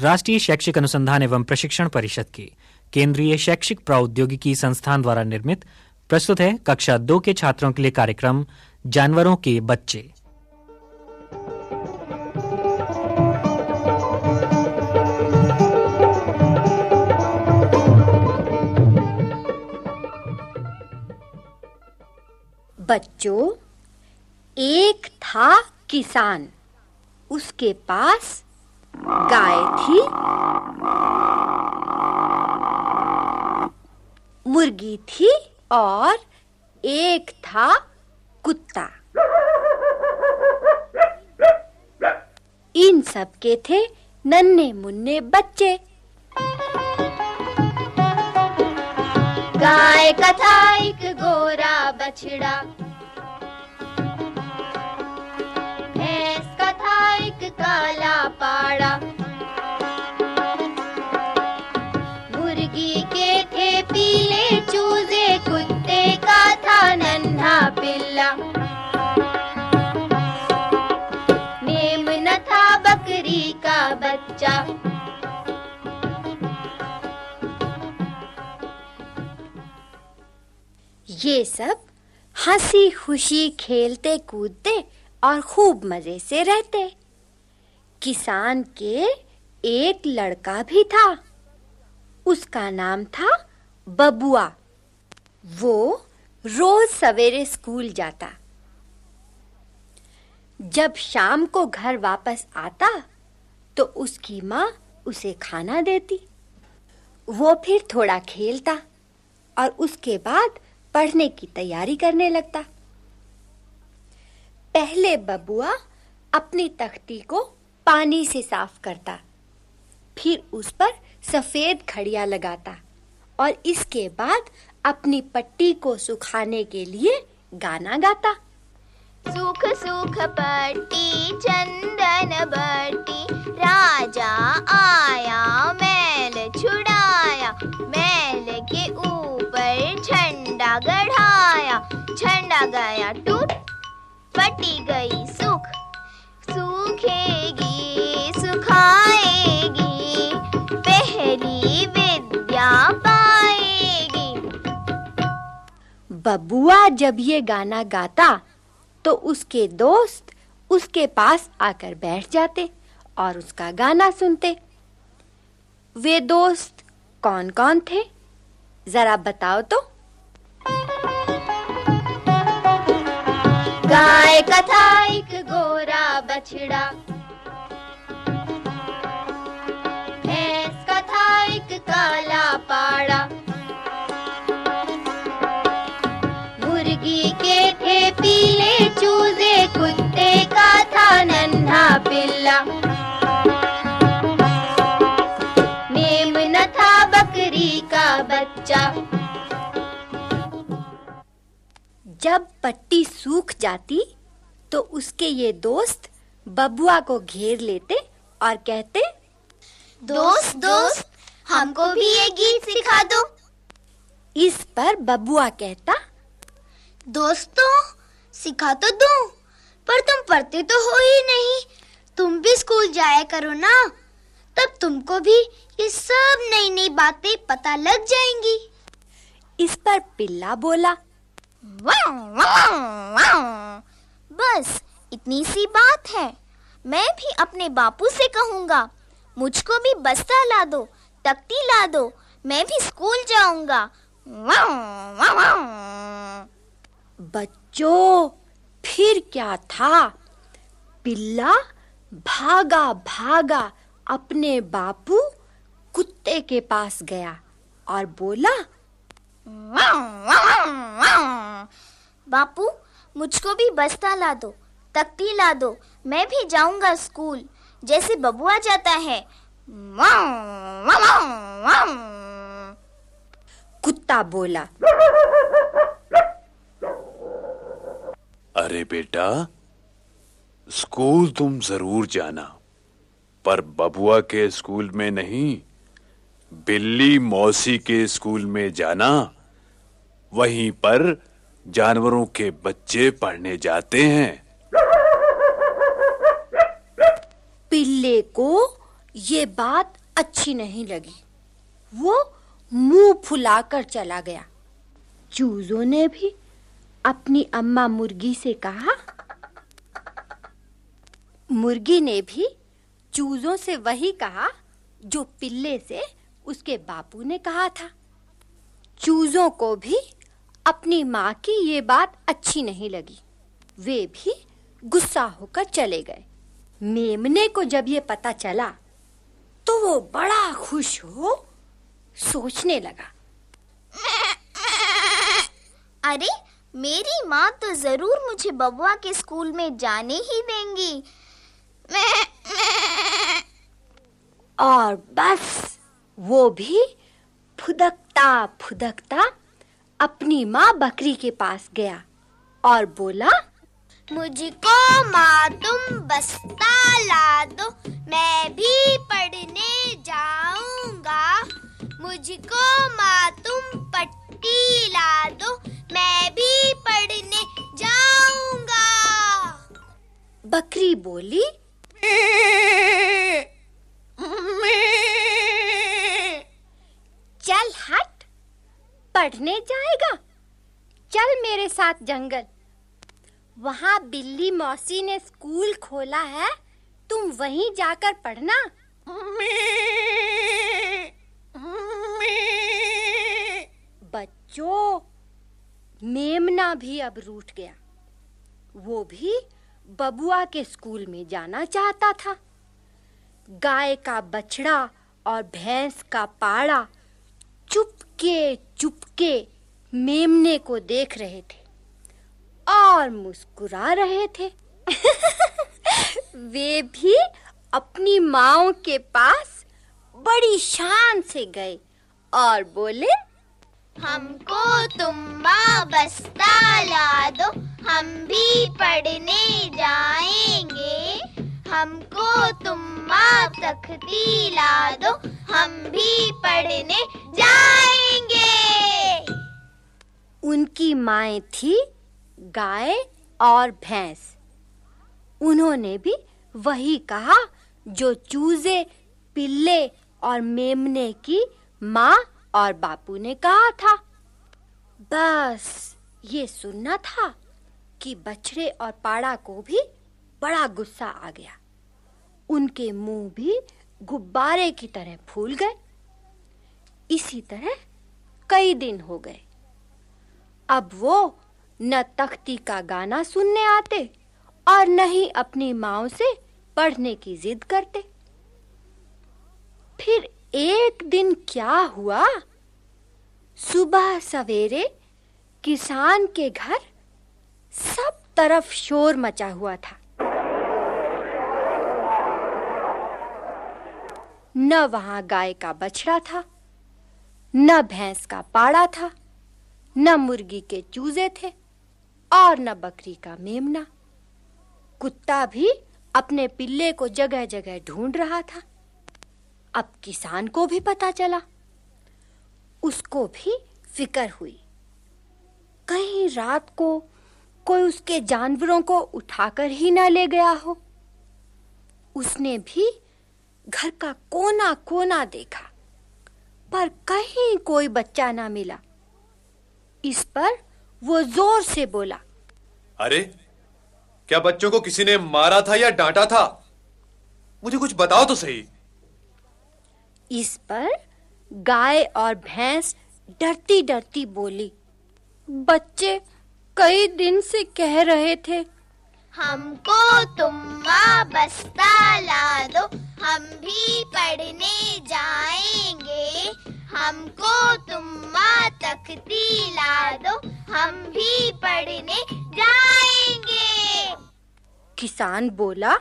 राष्ट्रीय शैक्षिक अनुसंधान एवं प्रशिक्षण परिषद के केंद्रीय शैक्षिक प्रौद्योगिकी संस्थान द्वारा निर्मित, प्रस्तुत है कक्षा दो के छात्रों के लिए कार्यक्रम, जानवरों के बच्चे। बच्चों, एक था किसान, उसके पास गाय थी। मुर्गी थी और एक था कुत्ता। इन सब के थे नन्हे मुन्ने बच्चे। गाय का था एक गोरा बछड़ा। पाड़ा मुर्गी के थे पीले चूजे, कुत्ते का था नन्हा पिल्ला। मेमना था बकरी का बच्चा। ये सब हँसी खुशी, खेलते कूदते और खूब मज़े से रहते। किसान के एक लड़का भी था। उसका नाम था बबुआ। वो रोज सवेरे स्कूल जाता। जब शाम को घर वापस आता तो उसकी माँ उसे खाना देती। वो फिर थोड़ा खेलता और उसके बाद पढ़ने की तैयारी करने लगता। पहले बबुआ अपनी तख्ती को पानी से साफ़ करता। फिर उस पर सफ़ेद खड़िया लगाता और इसके बाद अपनी पट्टी को सुखाने के लिए गाना गाता। सुख सुख पट्टी, चंदन बट्टी, राजा आया, मैल छुड़ाया, मैल के ऊपर झंडा गढ़ाया, झंडा गया टूट पट्टी गई सुख सूखेगी बबुआ जब ये गाना गाता तो उसके दोस्त उसके पास आकर बैठ जाते और उसका गाना सुनते। वे दोस्त कौन-कौन थे? जरा बताओ तो। गाय का था एक गोरा बछड़ा बच्चा। जब पट्टी सूख जाती तो उसके ये दोस्त बबुआ को घेर लेते और कहते दोस्त दोस्त हमको भी ये गीत सिखा दो। इस पर बबुआ कहता दोस्तों सिखा तो दूँ पर तुम पढ़ते तो हो ही नहीं। तुम भी स्कूल जाया करो ना तब तुमको भी ये सब नई नई बातें पता लग जाएँगी। इस पर पिल्ला बोला। वाँ वाँ वाँ। बस इतनी सी बात है। मैं भी अपने बापू से कहूँगा मुझको भी बस्ता ला दो तख्ती ला दो मैं भी स्कूल जाऊँगा। बच्चों फिर क्या था? पिल्ला भागा भागा अपने बापू कुत्ते के पास गया और बोला बापू मुझको भी बस्ता ला दो तख्ती ला दो मैं भी जाऊँगा स्कूल। जैसे बबुआ जाता है। कुत्ता बोला अरे बेटा स्कूल तुम ज़रूर जाना पर बबुआ के स्कूल में नहीं। बिल्ली मौसी के स्कूल में जाना, वहीं पर जानवरों के बच्चे पढ़ने जाते हैं। पिल्ले को ये बात अच्छी नहीं लगी। वो मुँह फुलाकर चला गया। चूजों ने भी अपनी अम्मा मुर्गी से कहा। मुर्गी ने भी चूजों से वही कहा जो पिल्ले से उसके बापू ने कहा था चूजों को भी अपनी माँ की ये बात अच्छी नहीं लगी। वे भी गुस्सा होकर चले गए। मेमने को जब ये पता चला तो वो बड़ा खुश हो सोचने लगा। अरे मेरी माँ तो ज़रूर मुझे बबुआ के स्कूल में जाने ही देंगी। और बस वो भी फुदकता फुदकता अपनी माँ बकरी के पास गया और बोला मुझको माँ तुम बस्ता ला दो मैं भी पढ़ने जाऊँगा। मुझको माँ तुम पट्टी ला दो मैं भी पढ़ने जाऊँगा। बकरी बोली पढ़ने जाएगा। चल मेरे साथ जंगल। वहाँ बिल्ली मौसी ने स्कूल खोला है। तुम वहीं जाकर पढ़ना। बच्चों, मेमना भी अब रूठ गया। वो भी बबुआ के स्कूल में जाना चाहता था। गाय का बछड़ा और भैंस का पाड़ा चुपके चुपके मेमने को देख रहे थे और मुस्कुरा रहे थे। वे भी अपनी माओ के पास बड़ी शान से गए और बोले, हमको तुम माँ बस्ता ला दो, हम भी पढ़ने जाएँगे। हमको तुम माँ तख्ती ला दो हम भी पढ़ने जाएँगे। उनकी माएँ थी गाय और भैंस। उन्होंने भी वही कहा जो चूजे, पिल्ले और मेमने की माँ और बापू ने कहा था। बस ये सुनना था कि बछड़े और पाड़ा को भी बड़ा गुस्सा आ गया। उनके मुँह भी गुब्बारे की तरह फूल गए। इसी तरह कई दिन हो गए। अब वो न तख्ती का गाना सुनने आते और न ही अपनी माओ से पढ़ने की जिद करते। फिर एक दिन क्या हुआ? सुबह सवेरे किसान के घर सब तरफ़ शोर मचा हुआ था। न वहाँ गाय का बछड़ा था, न भैंस का पाड़ा था, न मुर्गी के चूजे थे और न बकरी का मेमना। कुत्ता भी अपने पिल्ले को जगह जगह ढूंढ रहा था। अब किसान को भी पता चला। उसको भी फ़िक्र हुई। कहीं रात को कोई उसके जानवरों को उठाकर ही ना ले गया हो। उसने भी घर का कोना कोना देखा पर कहीं कोई बच्चा ना मिला। इस पर वो ज़ोर से बोला अरे क्या बच्चों को किसी ने मारा था या डांटा था? मुझे कुछ बताओ तो सही। इस पर गाय और भैंस डरती डरती बोली बच्चे कई दिन से कह रहे थे हमको तुम माँ बस्ता तुम माँ तख्ती ला दो हम भी पढ़ने जाएँगे। किसान बोला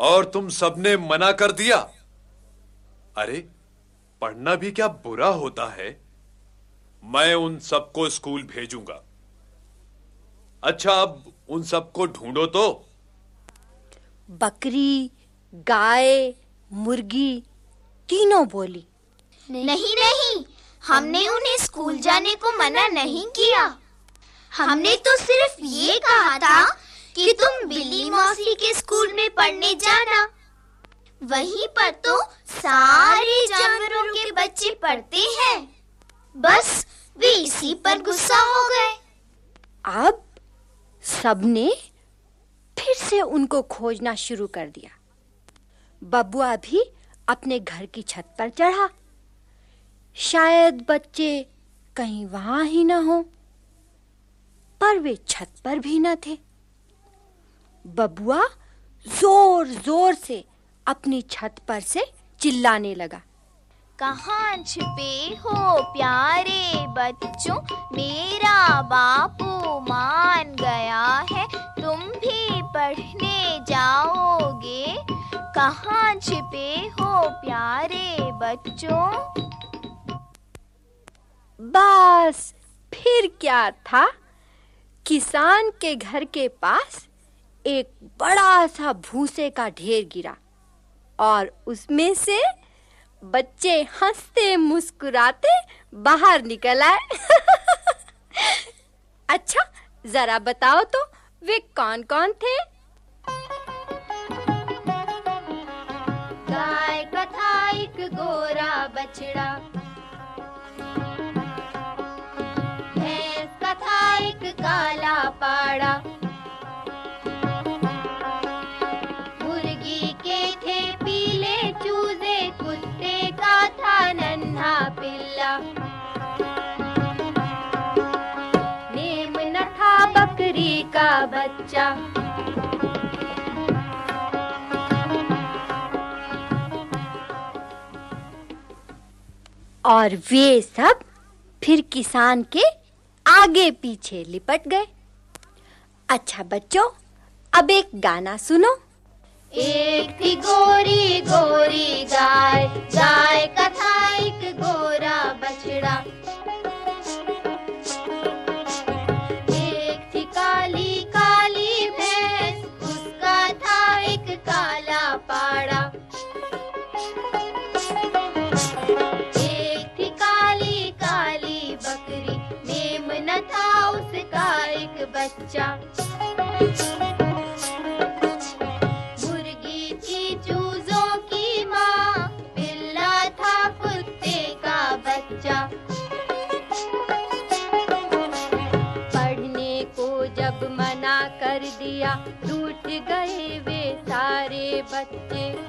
और तुम सबने मना कर दिया? अरे पढ़ना भी क्या बुरा होता है? मैं उन सबको स्कूल भेजूँगा। अच्छा अब उन सबको ढूंढो तो। बकरी गाय मुर्गी तीनों बोली। नहीं नहीं। हमने उन्हें स्कूल जाने को मना नहीं किया। हमने तो सिर्फ़ ये कहा था कि तुम बिल्ली मौसी के स्कूल में पढ़ने जाना। वहीं पर तो सारे जानवरों के बच्चे पढ़ते हैं। बस वे इसी पर गुस्सा हो गए। अब सबने फिर से उनको खोजना शुरू कर दिया। बबुआ भी अपने घर की छत पर चढ़ा। शायद बच्चे कहीं वहाँ ही न हो, पर वे छत पर भी न थे। बबुआ ज़ोर ज़ोर से अपनी छत पर से चिल्लाने लगा। कहाँ छिपे हो प्यारे बच्चों? मेरा बापू मान गया है, तुम भी पढ़ने जाओगे। कहाँ छिपे हो प्यारे बच्चों? बस, फिर क्या था? किसान के घर के पास एक बड़ा सा भूसे का ढेर गिरा और उसमें से बच्चे हँसते, मुस्कुराते बाहर निकल आए। अच्छा जरा बताओ तो वे कौन कौन थे? गाय कथा एक गोरा बछड़ा। काला पाड़ा। मुर्गी के थे पीले चूजे, कुत्ते का था नन्हा पिल्ला। नेम न था बकरी का बच्चा। और वे सब फिर किसान के आगे पीछे लिपट गए। अच्छा बच्चों, अब एक गाना सुनो। एक थी गोरी गोरी गाय गाय का था एक गोरा बछड़ा। बच्चा। मुर्गी थी चूजों की माँ पिल्ला था कुत्ते का बच्चा। पढ़ने को जब मना कर दिया रूठ गए वे सारे बच्चे।